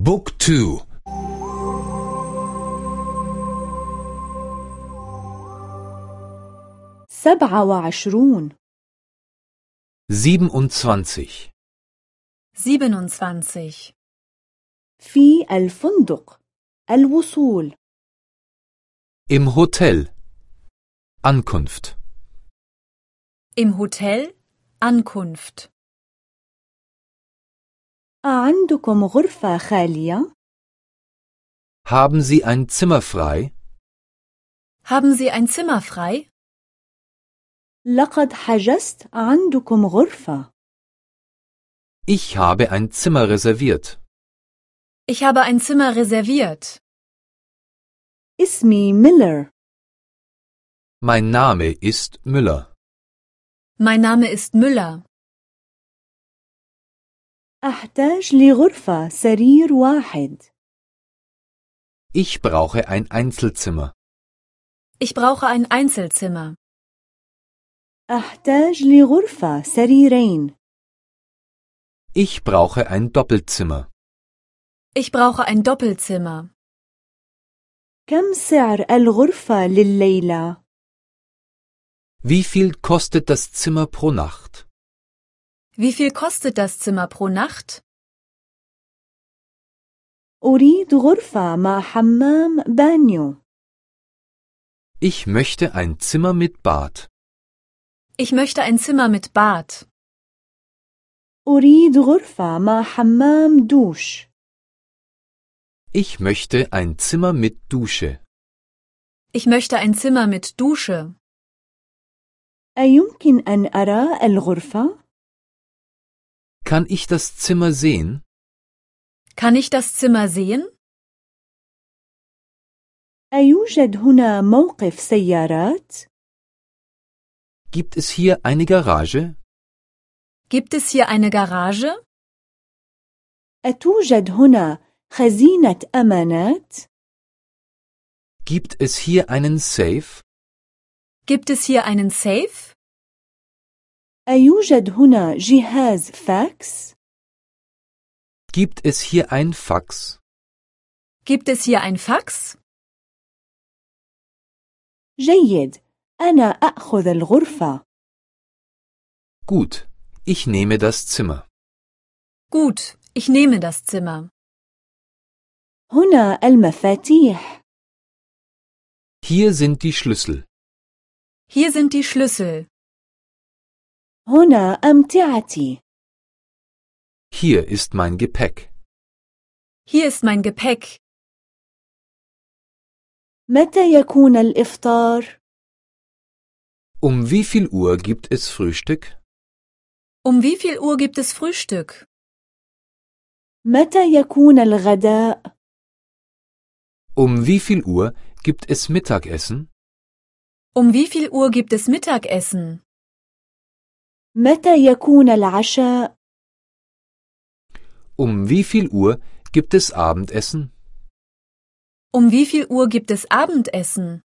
بوك تو سبعة وعشرون 27 27. في الفندق الوصول Im Hotel Ankunft Im Hotel Ankunft. أعندكم غرفة خالية؟ Haben Sie ein Zimmer frei? Haben Sie ein Zimmer frei? لقد حجزت عندكم غرفة Ich habe ein Zimmer reserviert. Ich habe ein Zimmer reserviert. اسمي ميلر Mein Name ist Müller. Mein Name ist Müller. أحتاج لغرفة سرير واحد Ich brauche ein Einzelzimmer. Ich brauche ein Einzelzimmer. أحتاج لغرفة سريرين Ich brauche ein Doppelzimmer. Ich brauche ein Doppelzimmer. كم سعر الغرفة لليلة؟ Wie viel kostet das Zimmer pro Nacht? Wie viel kostet das Zimmer pro Nacht? أريد غرفة مع حمام بانيو Ich möchte ein Zimmer mit Bad. Ich möchte ein Zimmer mit Bad. أريد غرفة مع حمام دوش Ich möchte ein Zimmer mit Dusche. Ich möchte ein Zimmer mit Dusche. أيمكن أن أرى الغرفة؟ Kann ich das Zimmer sehen? Kann ich das Zimmer sehen? أيوجد هنا موقف سيارات؟ Gibt es hier eine Garage? Gibt es hier eine Garage? أتوجد هنا خزينة أمانات؟ Gibt es hier einen Safe? Gibt es hier einen Safe? أيوجد هنا جهاز فاكس؟ Gibt es hier ein Fax? Gibt es hier ein Fax? جيد أنا أخذ الغرفة Gut, ich nehme das Zimmer. Gut, ich nehme das Zimmer. هنا المفاتيح Hier sind die Schlüssel. Hier sind die Schlüssel. هنا أمتعتي Hier ist mein Gepäck. Hier ist mein Gepäck. متى يكون الإفطار؟ Um wie viel Uhr gibt es Frühstück? Um wie viel Uhr gibt es Frühstück? متى يكون الغداء؟ Um wie viel Uhr gibt es Mittagessen? Um wie viel Uhr gibt es Mittagessen? متى يكون العشاء؟ Um wie viel Uhr gibt es Abendessen? Um wie viel Uhr gibt es Abendessen?